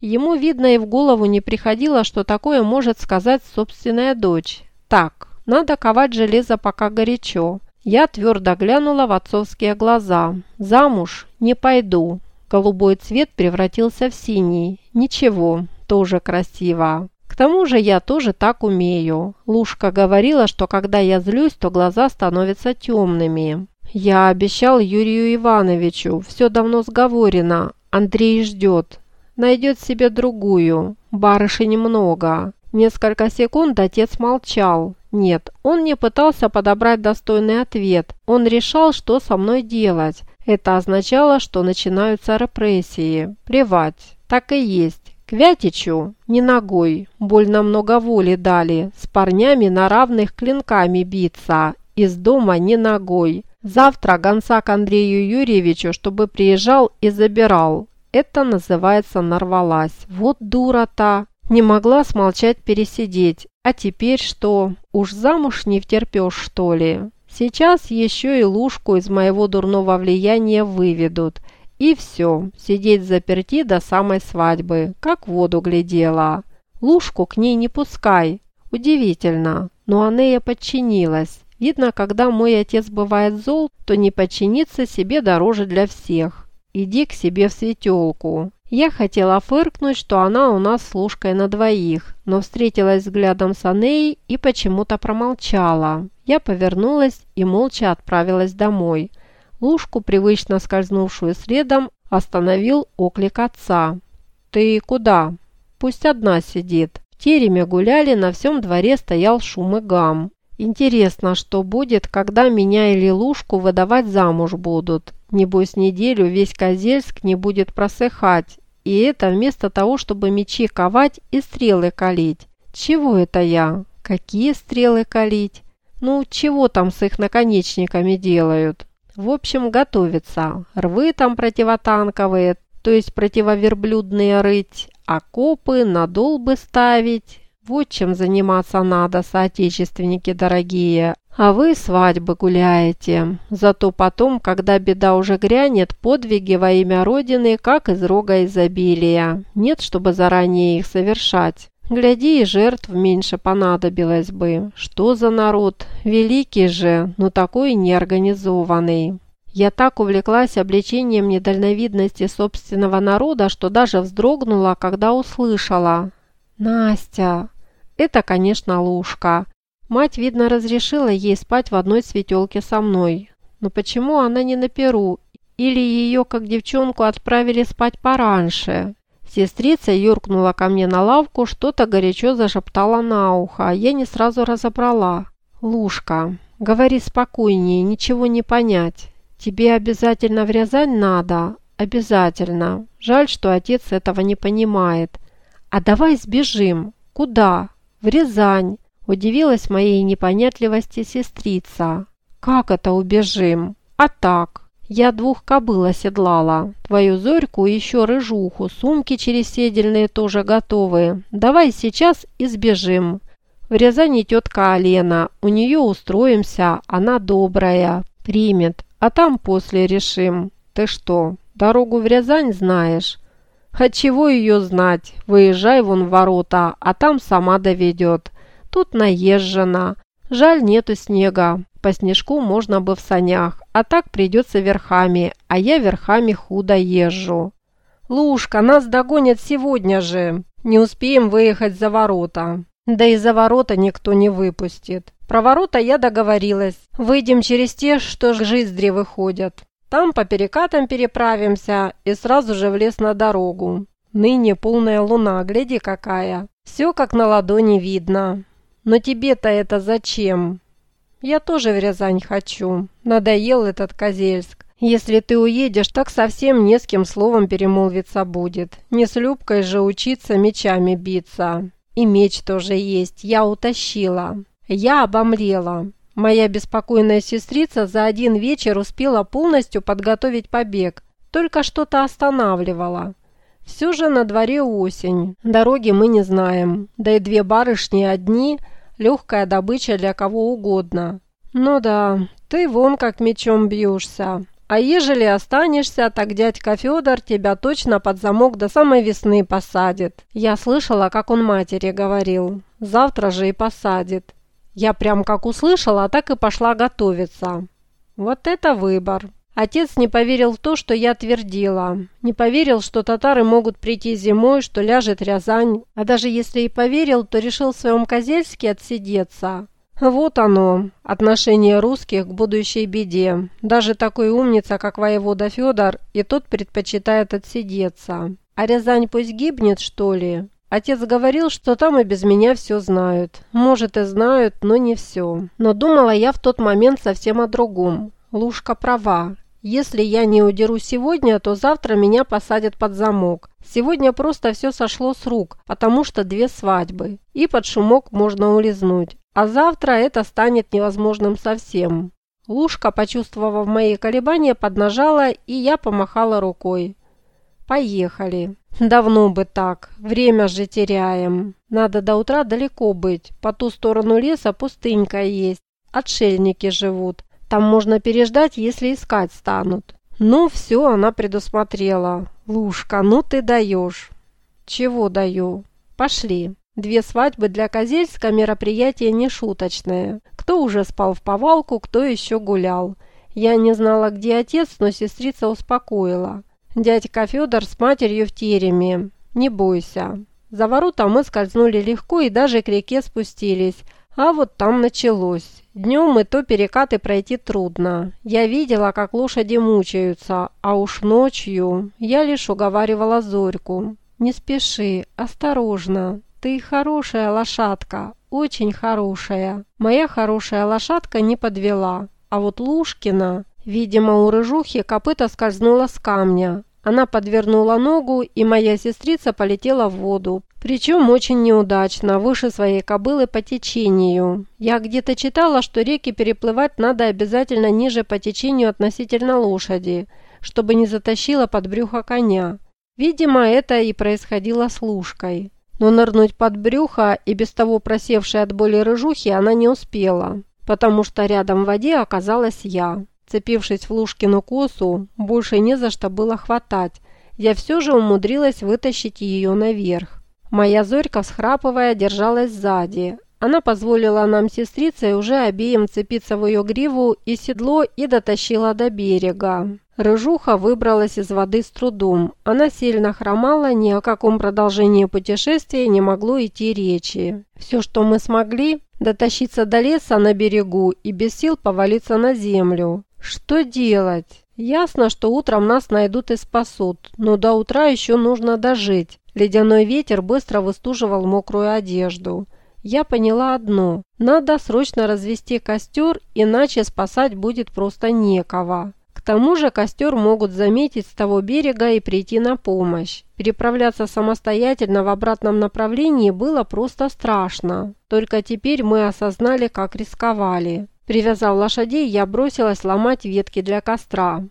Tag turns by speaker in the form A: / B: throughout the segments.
A: Ему, видно, и в голову не приходило, что такое может сказать собственная дочь. Так, надо ковать железо пока горячо. Я твердо глянула в отцовские глаза. Замуж не пойду. Голубой цвет превратился в синий. Ничего, тоже красиво. К тому же я тоже так умею. Лушка говорила, что когда я злюсь, то глаза становятся темными. Я обещал Юрию Ивановичу, все давно сговорено. Андрей ждет. Найдет себе другую. Барышень много. Несколько секунд отец молчал. Нет, он не пытался подобрать достойный ответ. Он решал, что со мной делать. Это означало, что начинаются репрессии. Плевать. Так и есть. К Вятичу не ногой. Больно много воли дали. С парнями на равных клинками биться. Из дома не ногой. Завтра гонца к Андрею Юрьевичу, чтобы приезжал и забирал. Это называется нарвалась. Вот дура-то. Не могла смолчать пересидеть. А теперь что? Уж замуж не втерпешь, что ли? Сейчас еще и лужку из моего дурного влияния выведут. И все, сидеть заперти до самой свадьбы, как воду глядела. Лужку к ней не пускай. Удивительно, но Анея подчинилась. Видно, когда мой отец бывает зол, то не подчиниться себе дороже для всех. Иди к себе в светелку. Я хотела фыркнуть, что она у нас с Лужкой на двоих, но встретилась взглядом с Анеей и почему-то промолчала. Я повернулась и молча отправилась домой. Лужку, привычно скользнувшую следом, остановил оклик отца. «Ты куда?» «Пусть одна сидит». В тереме гуляли, на всем дворе стоял шум и гам. Интересно, что будет, когда меня или Лужку выдавать замуж будут. Небось, неделю весь Козельск не будет просыхать. И это вместо того, чтобы мечи ковать и стрелы калить. Чего это я? Какие стрелы калить? Ну, чего там с их наконечниками делают? В общем, готовится. Рвы там противотанковые, то есть противоверблюдные рыть, окопы, надолбы ставить. Вот чем заниматься надо, соотечественники дорогие. А вы свадьбы гуляете. Зато потом, когда беда уже грянет, подвиги во имя Родины, как из рога изобилия. Нет, чтобы заранее их совершать. Гляди, и жертв меньше понадобилось бы. Что за народ? Великий же, но такой неорганизованный. Я так увлеклась обличением недальновидности собственного народа, что даже вздрогнула, когда услышала. «Настя!» Это, конечно, Лушка. Мать, видно, разрешила ей спать в одной светелке со мной. Но почему она не на Перу? Или ее, как девчонку, отправили спать пораньше? Сестрица юркнула ко мне на лавку, что-то горячо зашептала на ухо, а я не сразу разобрала. «Лушка, говори спокойнее, ничего не понять. Тебе обязательно в Рязань надо? Обязательно. Жаль, что отец этого не понимает. А давай сбежим. Куда? В Рязань. Удивилась моей непонятливости сестрица. «Как это убежим?» «А так. Я двух кобыл оседлала. Твою Зорьку и еще рыжуху. Сумки через седельные тоже готовы. Давай сейчас и сбежим. В Рязани тетка Алена. У нее устроимся. Она добрая. Примет. А там после решим. Ты что, дорогу в Рязань знаешь?» «А чего ее знать? Выезжай вон в ворота, а там сама доведет. Тут наезжена. Жаль, нету снега. По снежку можно бы в санях, а так придется верхами, а я верхами худо езжу. Лушка, нас догонят сегодня же. Не успеем выехать за ворота. Да и за ворота никто не выпустит. Про ворота я договорилась. Выйдем через те, что к жиздре выходят. Там по перекатам переправимся и сразу же в лес на дорогу. Ныне полная луна, гляди какая. Все как на ладони видно. Но тебе-то это зачем? Я тоже в Рязань хочу. Надоел этот Козельск. Если ты уедешь, так совсем не с кем словом перемолвиться будет. Не с Любкой же учиться мечами биться. И меч тоже есть, я утащила. Я обомлела. Моя беспокойная сестрица за один вечер успела полностью подготовить побег. Только что-то останавливала. Все же на дворе осень. Дороги мы не знаем. Да и две барышни одни – легкая добыча для кого угодно. Ну да, ты вон как мечом бьешься. А ежели останешься, так дядька Федор тебя точно под замок до самой весны посадит. Я слышала, как он матери говорил. Завтра же и посадит. Я прям как услышала, так и пошла готовиться. Вот это выбор. Отец не поверил в то, что я твердила. Не поверил, что татары могут прийти зимой, что ляжет Рязань. А даже если и поверил, то решил в своем Козельске отсидеться. Вот оно, отношение русских к будущей беде. Даже такой умница, как воевода Федор, и тот предпочитает отсидеться. А Рязань пусть гибнет, что ли? Отец говорил, что там и без меня все знают. Может и знают, но не все. Но думала я в тот момент совсем о другом. Лушка права. Если я не удеру сегодня, то завтра меня посадят под замок. Сегодня просто все сошло с рук, потому что две свадьбы. И под шумок можно улизнуть. А завтра это станет невозможным совсем. Лушка, почувствовав мои колебания, поднажала, и я помахала рукой. «Поехали. Давно бы так. Время же теряем. Надо до утра далеко быть. По ту сторону леса пустынька есть. Отшельники живут. Там можно переждать, если искать станут». Ну, все она предусмотрела. «Лушка, ну ты даешь». «Чего даю?» «Пошли». Две свадьбы для Козельска мероприятие не шуточное. Кто уже спал в повалку, кто еще гулял. Я не знала, где отец, но сестрица успокоила. Дядька Федор с матерью в тереме. Не бойся. За ворота мы скользнули легко и даже к реке спустились. А вот там началось. Днем и то перекаты пройти трудно. Я видела, как лошади мучаются, а уж ночью я лишь уговаривала Зорьку. «Не спеши, осторожно, «Ты хорошая лошадка, очень хорошая». Моя хорошая лошадка не подвела, а вот Лушкина, видимо, у рыжухи копыта скользнула с камня. Она подвернула ногу, и моя сестрица полетела в воду. Причем очень неудачно, выше своей кобылы по течению. Я где-то читала, что реки переплывать надо обязательно ниже по течению относительно лошади, чтобы не затащила под брюхо коня. Видимо, это и происходило с Лушкой. Но нырнуть под брюхо и без того просевшей от боли рыжухи она не успела, потому что рядом в воде оказалась я. Цепившись в Лушкину косу, больше не за что было хватать. Я все же умудрилась вытащить ее наверх. Моя Зорька, всхрапывая, держалась сзади. Она позволила нам сестрице уже обеим цепиться в ее гриву и седло и дотащила до берега. Рыжуха выбралась из воды с трудом. Она сильно хромала, ни о каком продолжении путешествия не могло идти речи. Все, что мы смогли, дотащиться до леса на берегу и без сил повалиться на землю. Что делать? Ясно, что утром нас найдут и спасут, но до утра еще нужно дожить. Ледяной ветер быстро выстуживал мокрую одежду. Я поняла одно – надо срочно развести костер, иначе спасать будет просто некого. К тому же костер могут заметить с того берега и прийти на помощь. Переправляться самостоятельно в обратном направлении было просто страшно. Только теперь мы осознали, как рисковали. Привязав лошадей, я бросилась ломать ветки для костра.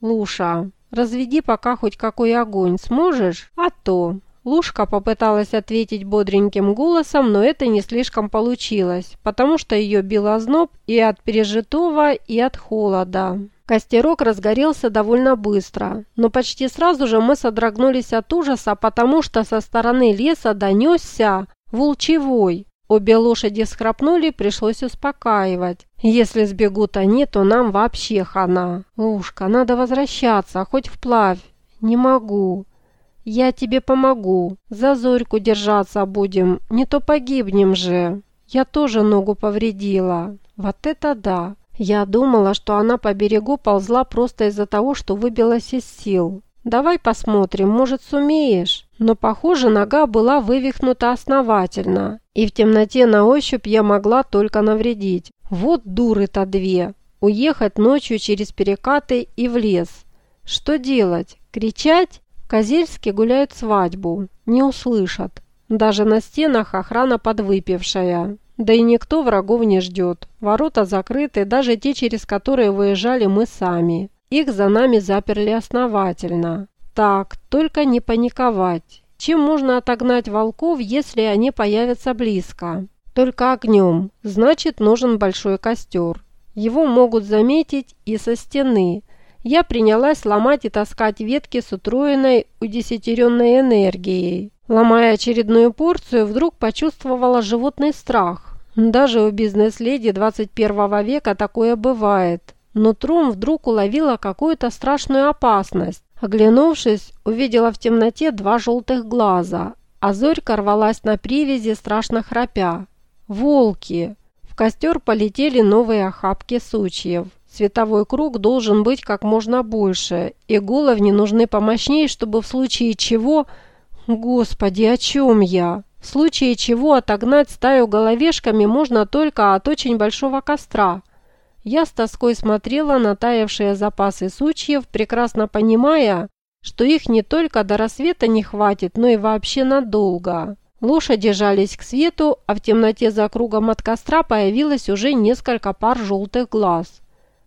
A: «Луша, разведи пока хоть какой огонь, сможешь? А то!» Лушка попыталась ответить бодреньким голосом, но это не слишком получилось, потому что ее бил озноб и от пережитого, и от холода. Костерок разгорелся довольно быстро, но почти сразу же мы содрогнулись от ужаса, потому что со стороны леса донесся волчевой. Обе лошади схрапнули, пришлось успокаивать. Если сбегут они, то нам вообще хана. Лушка, надо возвращаться, хоть вплавь. Не могу. Я тебе помогу. За Зорьку держаться будем, не то погибнем же. Я тоже ногу повредила. Вот это да. Я думала, что она по берегу ползла просто из-за того, что выбилась из сил. Давай посмотрим, может сумеешь? Но, похоже, нога была вывихнута основательно, и в темноте на ощупь я могла только навредить. Вот дуры-то две. Уехать ночью через перекаты и в лес. Что делать? Кричать? В гуляют свадьбу. Не услышат. Даже на стенах охрана подвыпившая. Да и никто врагов не ждет. Ворота закрыты, даже те, через которые выезжали мы сами. Их за нами заперли основательно. Так, только не паниковать. Чем можно отогнать волков, если они появятся близко? Только огнем. Значит, нужен большой костер. Его могут заметить и со стены. я принялась ломать и таскать ветки с утроенной удесятеренной энергией. Ломая очередную порцию, вдруг почувствовала животный страх. Даже у бизнес-леди 21 века такое бывает. Но Трум вдруг уловила какую-то страшную опасность. Оглянувшись, увидела в темноте два желтых глаза, а Зорька рвалась на привязи, страшно храпя. «Волки!» В костер полетели новые охапки сучьев. Световой круг должен быть как можно больше, и головни нужны помощнее, чтобы в случае чего... Господи, о чем я? В случае чего отогнать стаю головешками можно только от очень большого костра. Я с тоской смотрела на таявшие запасы сучьев, прекрасно понимая, что их не только до рассвета не хватит, но и вообще надолго. Лошади жались к свету, а в темноте за кругом от костра появилось уже несколько пар желтых глаз.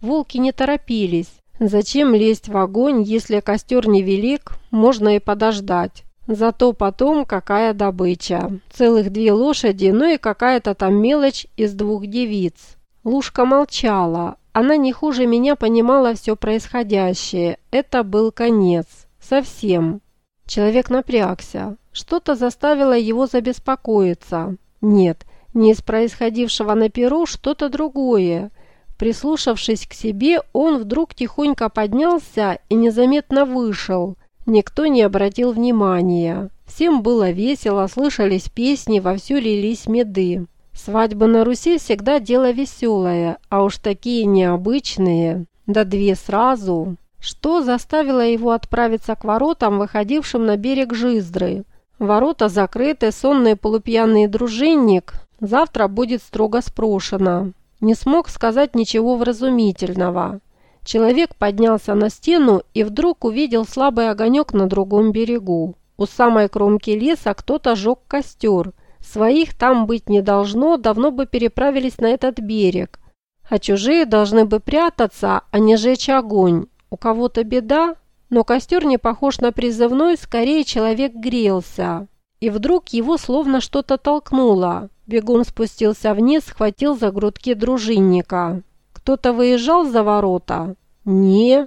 A: Волки не торопились. Зачем лезть в огонь, если костер невелик, можно и подождать. Зато потом какая добыча. Целых две лошади, ну и какая-то там мелочь из двух девиц. Лушка молчала. Она не хуже меня понимала все происходящее. Это был конец. Совсем. Человек напрягся. Что-то заставило его забеспокоиться. Нет, не из происходившего на перу что-то другое. Прислушавшись к себе, он вдруг тихонько поднялся и незаметно вышел. Никто не обратил внимания. Всем было весело, слышались песни, вовсю лились меды. Свадьба на Руси всегда дело веселое, а уж такие необычные, да две сразу. Что заставило его отправиться к воротам, выходившим на берег Жиздры? Ворота закрыты, сонный полупьяный дружинник завтра будет строго спрошено не смог сказать ничего вразумительного. Человек поднялся на стену и вдруг увидел слабый огонек на другом берегу. У самой кромки леса кто-то жег костер. Своих там быть не должно, давно бы переправились на этот берег. А чужие должны бы прятаться, а не жечь огонь. У кого-то беда, но костер не похож на призывной, скорее человек грелся. И вдруг его словно что-то толкнуло. Бегун спустился вниз, схватил за грудки дружинника. «Кто-то выезжал за ворота?» «Не».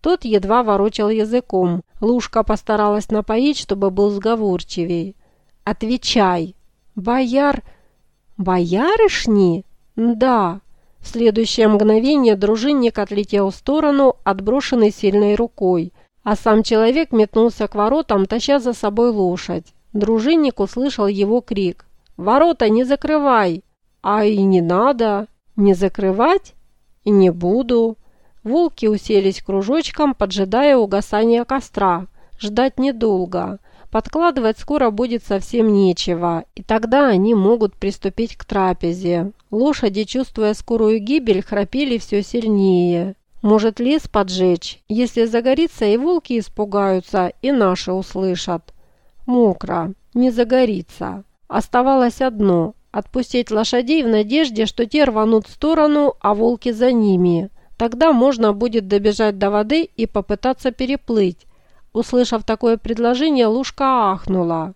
A: Тот едва ворочал языком. Лушка постаралась напоить, чтобы был сговорчивей. «Отвечай!» «Бояр...» «Боярышни?» «Да». В следующее мгновение дружинник отлетел в сторону, отброшенный сильной рукой, а сам человек метнулся к воротам, таща за собой лошадь. Дружинник услышал его крик. Ворота не закрывай. А и не надо. Не закрывать? И не буду. Волки уселись кружочком, поджидая угасания костра. Ждать недолго. Подкладывать скоро будет совсем нечего, и тогда они могут приступить к трапезе. Лошади, чувствуя скорую гибель, храпели все сильнее. Может лес поджечь? Если загорится, и волки испугаются, и наши услышат. Мокро, не загорится. Оставалось одно – отпустить лошадей в надежде, что те рванут в сторону, а волки за ними. Тогда можно будет добежать до воды и попытаться переплыть. Услышав такое предложение, Лушка ахнула.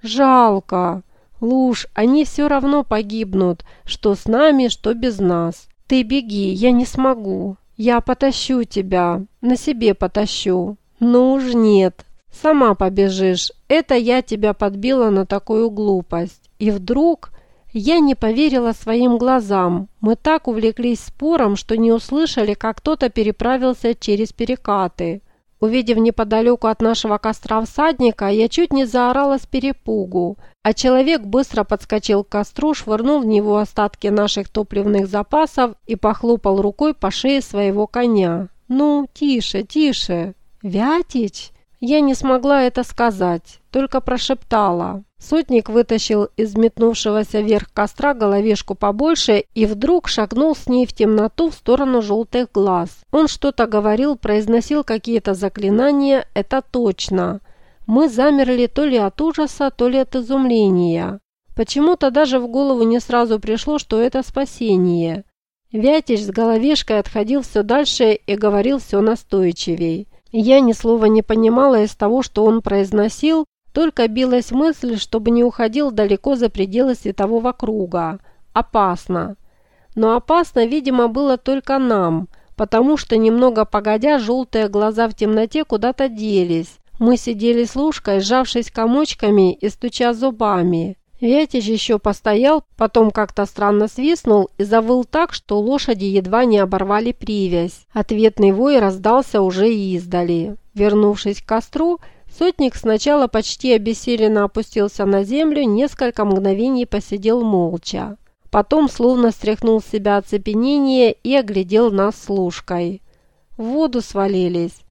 A: «Жалко! Луж, они все равно погибнут, что с нами, что без нас. Ты беги, я не смогу. Я потащу тебя, на себе потащу. Ну уж нет, Сама побежишь. Это я тебя подбила на такую глупость. И вдруг я не поверила своим глазам. Мы так увлеклись спором, что не услышали, как кто-то переправился через перекаты. Увидев неподалеку от нашего костра всадника, я чуть не заорала с перепугу, а человек быстро подскочил к костру, швырнул в него остатки наших топливных запасов и похлопал рукой по шее своего коня. «Ну, тише, тише! Вятич!» Я не смогла это сказать, только прошептала. Сотник вытащил из метнувшегося вверх костра головешку побольше и вдруг шагнул с ней в темноту в сторону желтых глаз. Он что-то говорил, произносил какие-то заклинания, это точно. Мы замерли то ли от ужаса, то ли от изумления. Почему-то даже в голову не сразу пришло, что это спасение. Вятич с головешкой отходил все дальше и говорил все настойчивей. Я ни слова не понимала из того, что он произносил, только билась мысль, чтобы не уходил далеко за пределы светового круга. Опасно. Но опасно, видимо, было только нам. потому что немного погодя желтые глаза в темноте куда-то делись. Мы сидели с Лушкой, сжавшись комочками и стуча зубами. Вятич еще постоял, потом как-то странно свистнул и завыл так, что лошади едва не оборвали привязь. Ответный вой раздался уже издали. Вернувшись к костру, сотник сначала почти обессиленно опустился на землю, несколько мгновений посидел молча. Потом словно стряхнул с себя оцепенение и оглядел нас с Лушкой. В воду свалились.